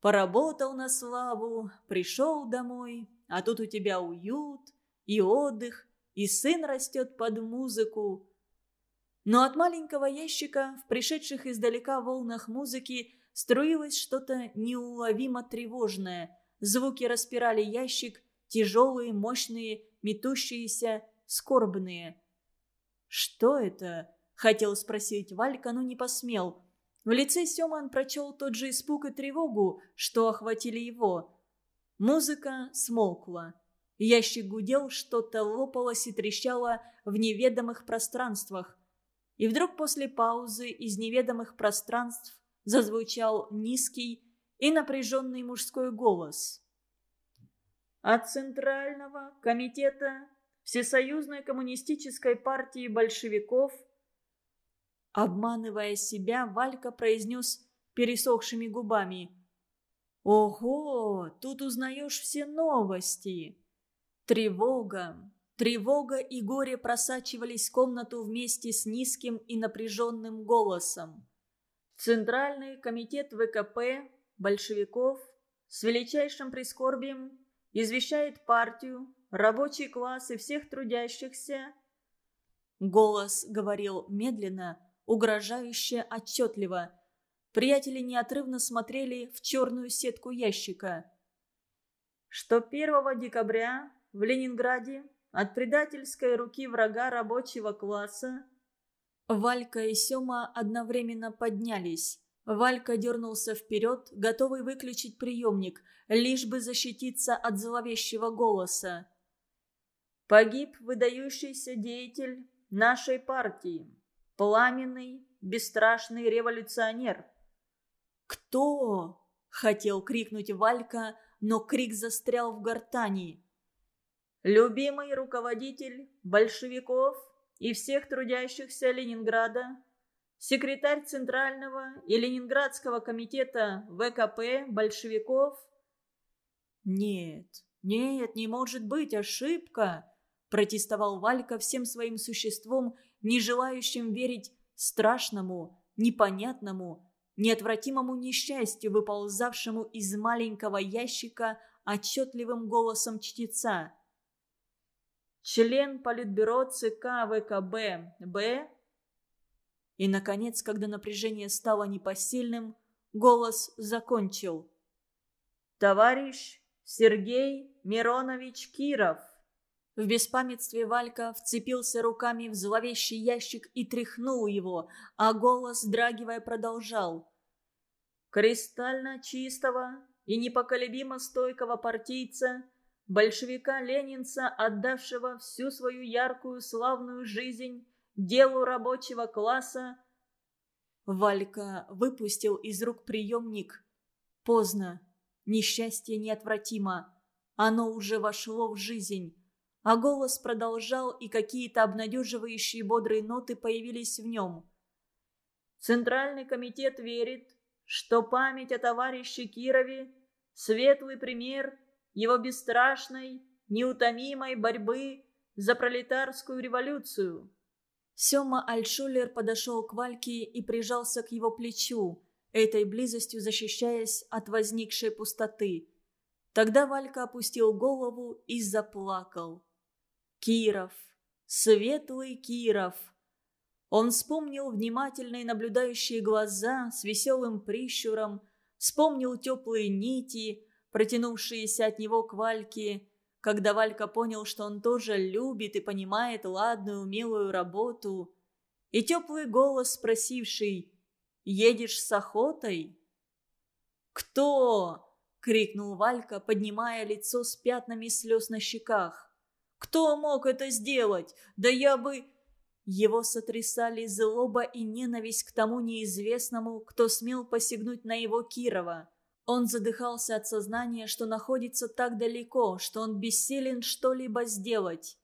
«Поработал на славу, пришел домой, а тут у тебя уют и отдых, и сын растет под музыку». Но от маленького ящика в пришедших издалека волнах музыки струилось что-то неуловимо тревожное. Звуки распирали ящик, тяжелые, мощные, метущиеся, скорбные. «Что это?» – хотел спросить Валька, но не посмел. В лице Семан прочел тот же испуг и тревогу, что охватили его. Музыка смолкла. Ящик гудел, что-то лопалось и трещало в неведомых пространствах. И вдруг после паузы из неведомых пространств зазвучал низкий и напряженный мужской голос. От Центрального комитета Всесоюзной коммунистической партии большевиков. Обманывая себя, Валька произнес пересохшими губами. «Ого, тут узнаешь все новости!» Тревога, тревога и горе просачивались в комнату вместе с низким и напряженным голосом. Центральный комитет ВКП большевиков с величайшим прискорбием извещает партию рабочий класс и всех трудящихся...» Голос говорил медленно, угрожающе отчетливо. Приятели неотрывно смотрели в черную сетку ящика. Что 1 декабря в Ленинграде от предательской руки врага рабочего класса Валька и Сёма одновременно поднялись. Валька дернулся вперед, готовый выключить приемник, лишь бы защититься от зловещего голоса. Погиб выдающийся деятель, нашей партии. Пламенный, бесстрашный революционер». «Кто?» – хотел крикнуть Валька, но крик застрял в гортани. «Любимый руководитель большевиков и всех трудящихся Ленинграда, секретарь Центрального и Ленинградского комитета ВКП большевиков». «Нет, нет, не может быть, ошибка!» – протестовал Валька всем своим существом, не желающим верить страшному, непонятному, неотвратимому несчастью, выползавшему из маленького ящика отчетливым голосом чтеца. «Член Политбюро ЦК ВКБ Б...» И, наконец, когда напряжение стало непосильным, голос закончил. «Товарищ Сергей Миронович Киров». В беспамятстве Валька вцепился руками в зловещий ящик и тряхнул его, а голос, драгивая, продолжал. «Кристально чистого и непоколебимо стойкого партийца, большевика-ленинца, отдавшего всю свою яркую славную жизнь делу рабочего класса». Валька выпустил из рук приемник. Поздно. Несчастье неотвратимо. Оно уже вошло в жизнь. А голос продолжал, и какие-то обнадеживающие бодрые ноты появились в нем. «Центральный комитет верит, что память о товарище Кирове – светлый пример его бесстрашной, неутомимой борьбы за пролетарскую революцию». Сема Альшулер подошел к Вальке и прижался к его плечу, этой близостью защищаясь от возникшей пустоты. Тогда Валька опустил голову и заплакал. Киров, светлый Киров. Он вспомнил внимательные наблюдающие глаза с веселым прищуром, вспомнил теплые нити, протянувшиеся от него к Вальке, когда Валька понял, что он тоже любит и понимает ладную, умелую работу, и теплый голос, спросивший «Едешь с охотой?» «Кто?» — крикнул Валька, поднимая лицо с пятнами слез на щеках. Кто мог это сделать? Да я бы...» Его сотрясали злоба и ненависть к тому неизвестному, кто смел посягнуть на его Кирова. Он задыхался от сознания, что находится так далеко, что он бессилен что-либо сделать.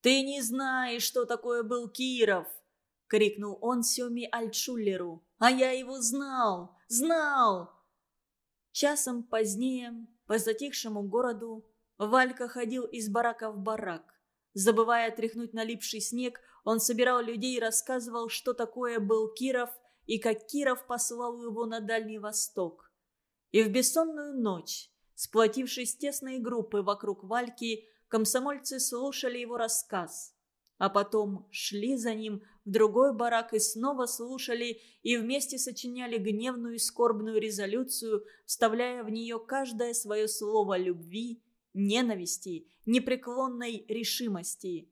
«Ты не знаешь, что такое был Киров!» — крикнул он Сёме Альтшулеру. «А я его знал! Знал!» Часом позднее, по затихшему городу, Валька ходил из барака в барак. Забывая тряхнуть налипший снег, он собирал людей и рассказывал, что такое был Киров и как Киров послал его на Дальний Восток. И в бессонную ночь, сплотившись тесной группой вокруг Вальки, комсомольцы слушали его рассказ. А потом шли за ним в другой барак и снова слушали и вместе сочиняли гневную и скорбную резолюцию, вставляя в нее каждое свое слово любви, ненависти, непреклонной решимости.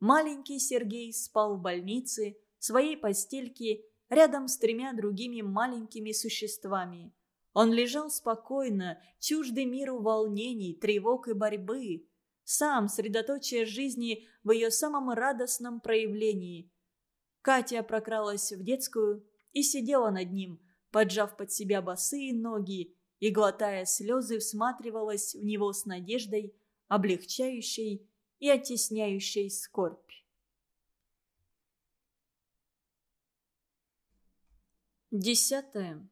Маленький Сергей спал в больнице, в своей постельке, рядом с тремя другими маленькими существами. Он лежал спокойно, чуждый миру волнений, тревог и борьбы. Сам средоточие жизни в ее самом радостном проявлении. Катя прокралась в детскую и сидела над ним, поджав под себя босые ноги, и, глотая слезы, всматривалась в него с надеждой, облегчающей и оттесняющей скорбь. Десятое.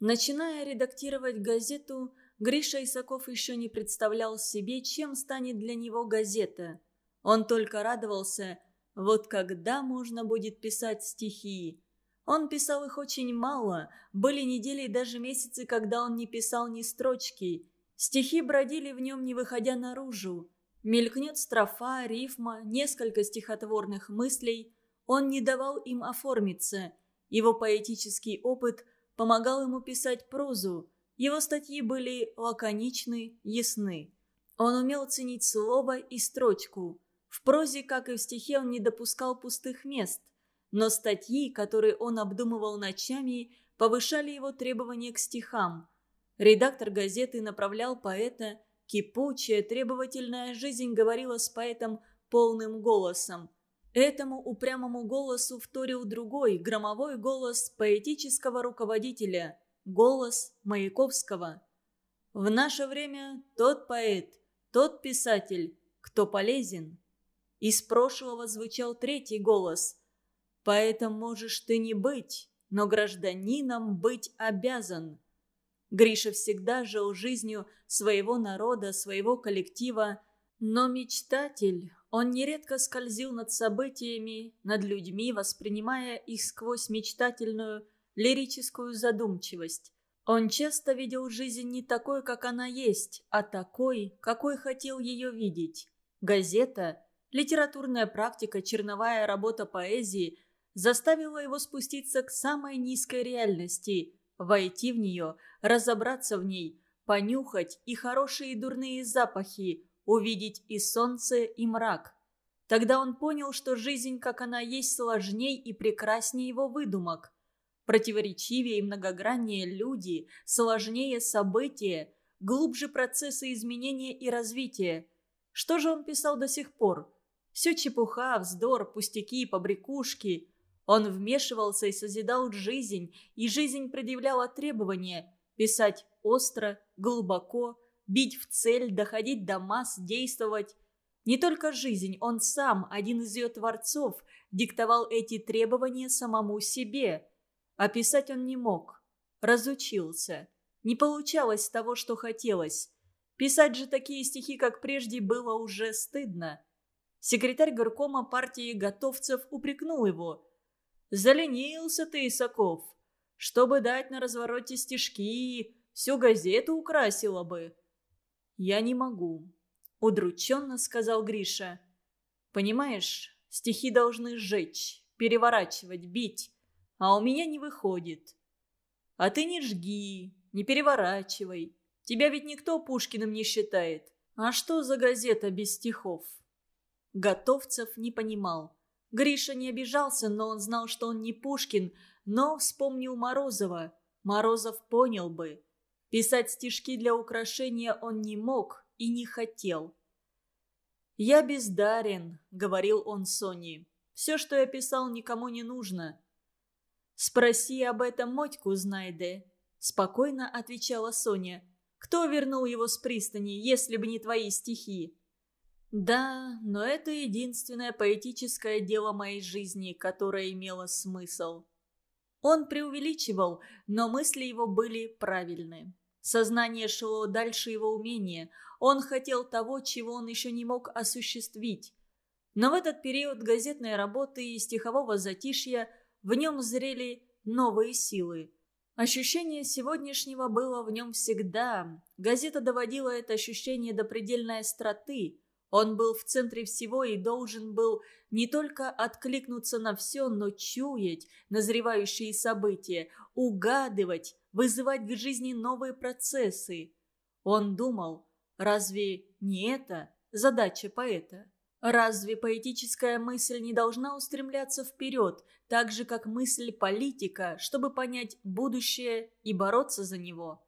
Начиная редактировать газету, Гриша Исаков еще не представлял себе, чем станет для него газета. Он только радовался, вот когда можно будет писать стихи. Он писал их очень мало, были недели и даже месяцы, когда он не писал ни строчки. Стихи бродили в нем, не выходя наружу. Мелькнет строфа, рифма, несколько стихотворных мыслей. Он не давал им оформиться. Его поэтический опыт помогал ему писать прозу. Его статьи были лаконичны, ясны. Он умел ценить слово и строчку. В прозе, как и в стихе, он не допускал пустых мест но статьи, которые он обдумывал ночами, повышали его требования к стихам. Редактор газеты направлял поэта, кипучая, требовательная жизнь говорила с поэтом полным голосом. Этому упрямому голосу вторил другой, громовой голос поэтического руководителя, голос Маяковского. В наше время тот поэт, тот писатель, кто полезен. Из прошлого звучал третий голос. Поэтом можешь ты не быть, но гражданином быть обязан. Гриша всегда жил жизнью своего народа, своего коллектива, но мечтатель, он нередко скользил над событиями, над людьми, воспринимая их сквозь мечтательную, лирическую задумчивость. Он часто видел жизнь не такой, как она есть, а такой, какой хотел ее видеть. Газета, литературная практика, черновая работа поэзии заставила его спуститься к самой низкой реальности, войти в нее, разобраться в ней, понюхать и хорошие и дурные запахи, увидеть и солнце, и мрак. Тогда он понял, что жизнь, как она есть, сложней и прекраснее его выдумок. Противоречивее и многограннее люди, сложнее события, глубже процессы изменения и развития. Что же он писал до сих пор? Все чепуха, вздор, пустяки, побрякушки. Он вмешивался и созидал жизнь, и жизнь предъявляла требования – писать остро, глубоко, бить в цель, доходить до масс, действовать. Не только жизнь, он сам, один из ее творцов, диктовал эти требования самому себе. А писать он не мог. Разучился. Не получалось того, что хотелось. Писать же такие стихи, как прежде, было уже стыдно. Секретарь горкома партии готовцев упрекнул его. «Заленился ты, Исаков. Чтобы дать на развороте стишки, всю газету украсила бы». «Я не могу», — удрученно сказал Гриша. «Понимаешь, стихи должны сжечь, переворачивать, бить, а у меня не выходит. А ты не жги, не переворачивай. Тебя ведь никто Пушкиным не считает. А что за газета без стихов?» Готовцев не понимал. Гриша не обижался, но он знал, что он не Пушкин, но вспомнил Морозова. Морозов понял бы. Писать стишки для украшения он не мог и не хотел. «Я бездарен», — говорил он Соне. «Все, что я писал, никому не нужно». «Спроси об этом Мотьку, Знайде», — спокойно отвечала Соня. «Кто вернул его с пристани, если бы не твои стихи?» «Да, но это единственное поэтическое дело моей жизни, которое имело смысл». Он преувеличивал, но мысли его были правильны. Сознание шло дальше его умения. Он хотел того, чего он еще не мог осуществить. Но в этот период газетной работы и стихового затишья в нем зрели новые силы. Ощущение сегодняшнего было в нем всегда. Газета доводила это ощущение до предельной остроты. Он был в центре всего и должен был не только откликнуться на все, но чуять назревающие события, угадывать, вызывать к жизни новые процессы. Он думал, разве не это задача поэта? Разве поэтическая мысль не должна устремляться вперед, так же, как мысль политика, чтобы понять будущее и бороться за него?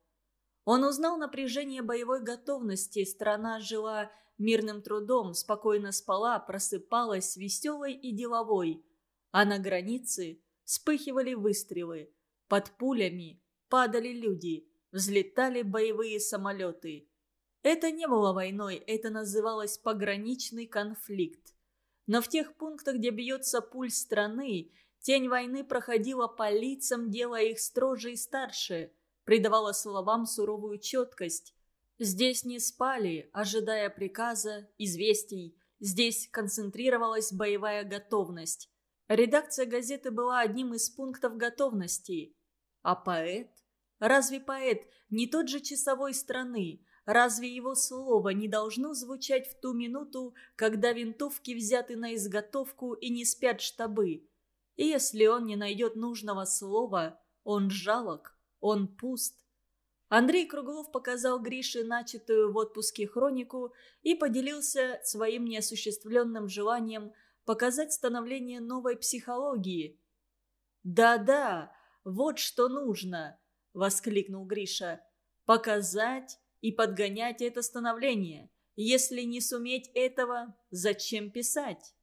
Он узнал напряжение боевой готовности, страна жила мирным трудом, спокойно спала, просыпалась веселой и деловой. А на границе вспыхивали выстрелы. Под пулями падали люди, взлетали боевые самолеты. Это не было войной, это называлось пограничный конфликт. Но в тех пунктах, где бьется пульс страны, тень войны проходила по лицам, делая их строже и старше, придавала словам суровую четкость. Здесь не спали, ожидая приказа, известий. Здесь концентрировалась боевая готовность. Редакция газеты была одним из пунктов готовности. А поэт? Разве поэт не тот же часовой страны? Разве его слово не должно звучать в ту минуту, когда винтовки взяты на изготовку и не спят штабы? И если он не найдет нужного слова, он жалок, он пуст. Андрей Круглов показал Грише начатую в отпуске хронику и поделился своим неосуществленным желанием показать становление новой психологии. «Да-да, вот что нужно!» – воскликнул Гриша. «Показать и подгонять это становление. Если не суметь этого, зачем писать?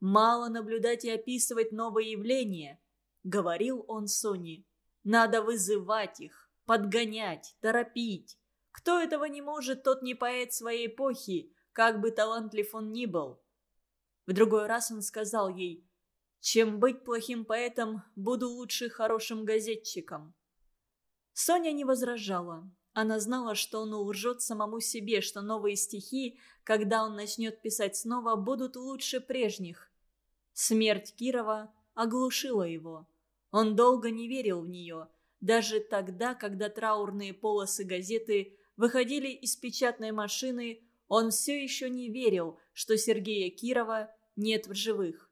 «Мало наблюдать и описывать новые явления», — говорил он Соне. «Надо вызывать их, подгонять, торопить. Кто этого не может, тот не поэт своей эпохи, как бы талантлив он ни был». В другой раз он сказал ей, «Чем быть плохим поэтом, буду лучше хорошим газетчиком». Соня не возражала. Она знала, что он лжет самому себе, что новые стихи, когда он начнет писать снова, будут лучше прежних. Смерть Кирова оглушила его. Он долго не верил в нее, даже тогда, когда траурные полосы газеты выходили из печатной машины, он все еще не верил, что Сергея Кирова нет в живых.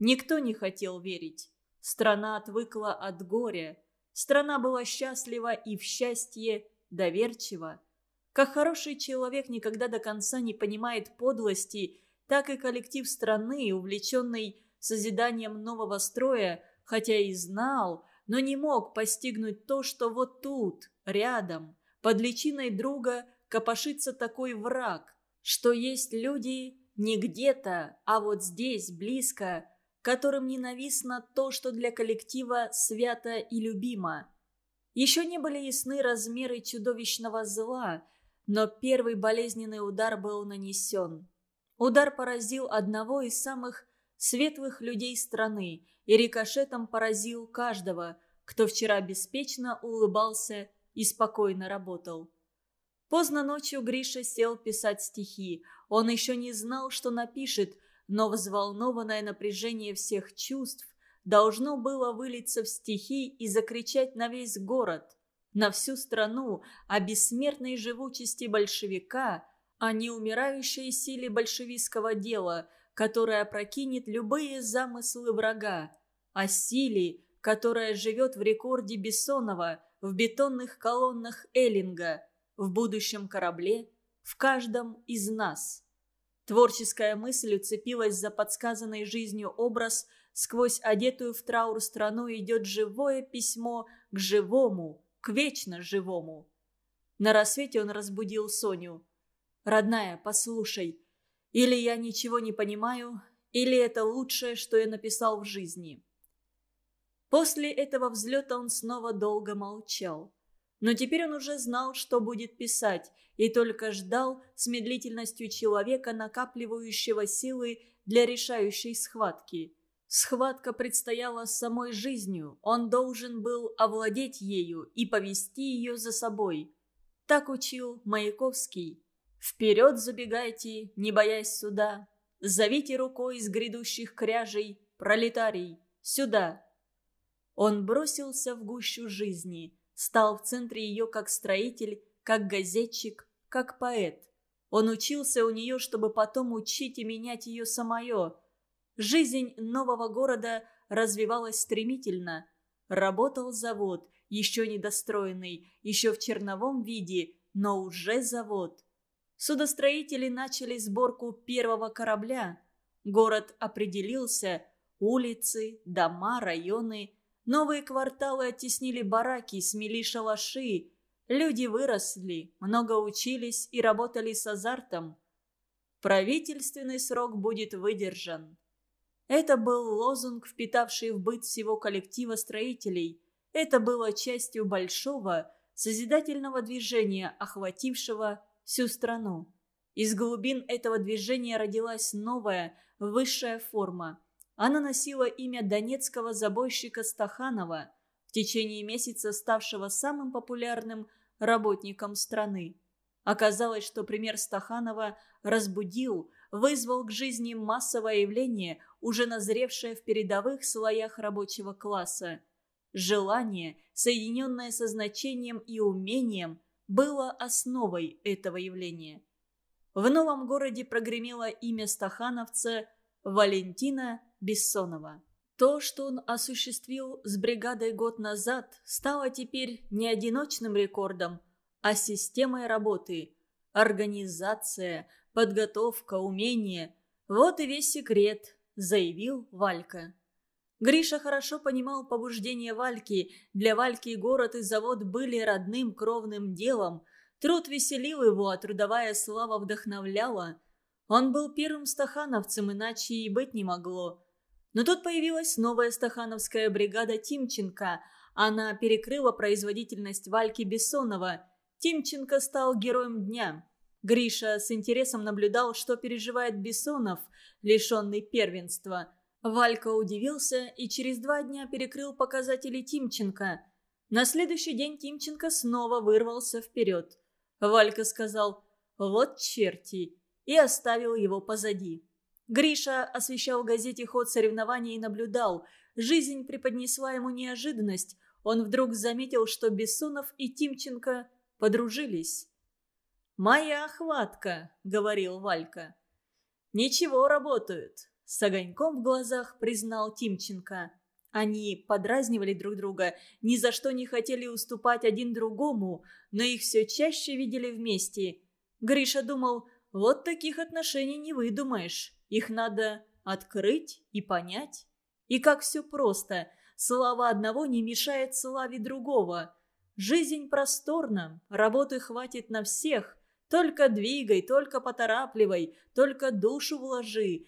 Никто не хотел верить. Страна отвыкла от горя. Страна была счастлива и в счастье доверчива. Как хороший человек никогда до конца не понимает подлости, так и коллектив страны, увлеченный созиданием нового строя, хотя и знал, но не мог постигнуть то, что вот тут, рядом, под личиной друга копошится такой враг, что есть люди не где-то, а вот здесь, близко, которым ненавистно то, что для коллектива свято и любимо. Еще не были ясны размеры чудовищного зла, но первый болезненный удар был нанесен. Удар поразил одного из самых светлых людей страны и рикошетом поразил каждого, кто вчера беспечно улыбался и спокойно работал. Поздно ночью Гриша сел писать стихи. Он еще не знал, что напишет, но взволнованное напряжение всех чувств должно было вылиться в стихи и закричать на весь город, на всю страну о бессмертной живучести большевика, о неумирающей силе большевистского дела – которая прокинет любые замыслы врага, о силе, которая живет в рекорде Бессонова, в бетонных колоннах Эллинга, в будущем корабле, в каждом из нас. Творческая мысль уцепилась за подсказанный жизнью образ, сквозь одетую в траур страну идет живое письмо к живому, к вечно живому. На рассвете он разбудил Соню. «Родная, послушай, или я ничего не понимаю, или это лучшее, что я написал в жизни. После этого взлета он снова долго молчал. Но теперь он уже знал, что будет писать, и только ждал с медлительностью человека, накапливающего силы для решающей схватки. Схватка предстояла самой жизнью, он должен был овладеть ею и повести ее за собой. Так учил Маяковский. Вперед забегайте, не боясь суда. Зовите рукой из грядущих кряжей, пролетарий, сюда. Он бросился в гущу жизни, стал в центре ее как строитель, как газетчик, как поэт. Он учился у нее, чтобы потом учить и менять ее самое. Жизнь нового города развивалась стремительно. Работал завод, еще недостроенный, еще в черновом виде, но уже завод. Судостроители начали сборку первого корабля. Город определился, улицы, дома, районы. Новые кварталы оттеснили бараки, смели шалаши. Люди выросли, много учились и работали с азартом. Правительственный срок будет выдержан. Это был лозунг, впитавший в быт всего коллектива строителей. Это было частью большого, созидательного движения, охватившего всю страну. Из глубин этого движения родилась новая, высшая форма. Она носила имя донецкого забойщика Стаханова, в течение месяца ставшего самым популярным работником страны. Оказалось, что пример Стаханова разбудил, вызвал к жизни массовое явление, уже назревшее в передовых слоях рабочего класса. Желание, соединенное со значением и умением, было основой этого явления. В новом городе прогремело имя стахановца Валентина Бессонова. То, что он осуществил с бригадой год назад, стало теперь не одиночным рекордом, а системой работы. Организация, подготовка, умение – вот и весь секрет, заявил Валька. Гриша хорошо понимал побуждение Вальки. Для Вальки город и завод были родным кровным делом. Труд веселил его, а трудовая слава вдохновляла. Он был первым стахановцем, иначе и быть не могло. Но тут появилась новая стахановская бригада Тимченко. Она перекрыла производительность Вальки Бессонова. Тимченко стал героем дня. Гриша с интересом наблюдал, что переживает Бессонов, лишенный первенства. Валька удивился и через два дня перекрыл показатели Тимченко. На следующий день Тимченко снова вырвался вперед. Валька сказал «Вот черти!» И оставил его позади. Гриша освещал в газете ход соревнований и наблюдал. Жизнь преподнесла ему неожиданность. Он вдруг заметил, что Бессонов и Тимченко подружились. «Моя охватка», — говорил Валька. «Ничего, работают», — с огоньком в глазах признал Тимченко. Они подразнивали друг друга, ни за что не хотели уступать один другому, но их все чаще видели вместе. Гриша думал, вот таких отношений не выдумаешь, их надо открыть и понять. И как все просто, слава одного не мешает славе другого. Жизнь просторна, работы хватит на всех – только двигай, только поторапливай, только душу вложи.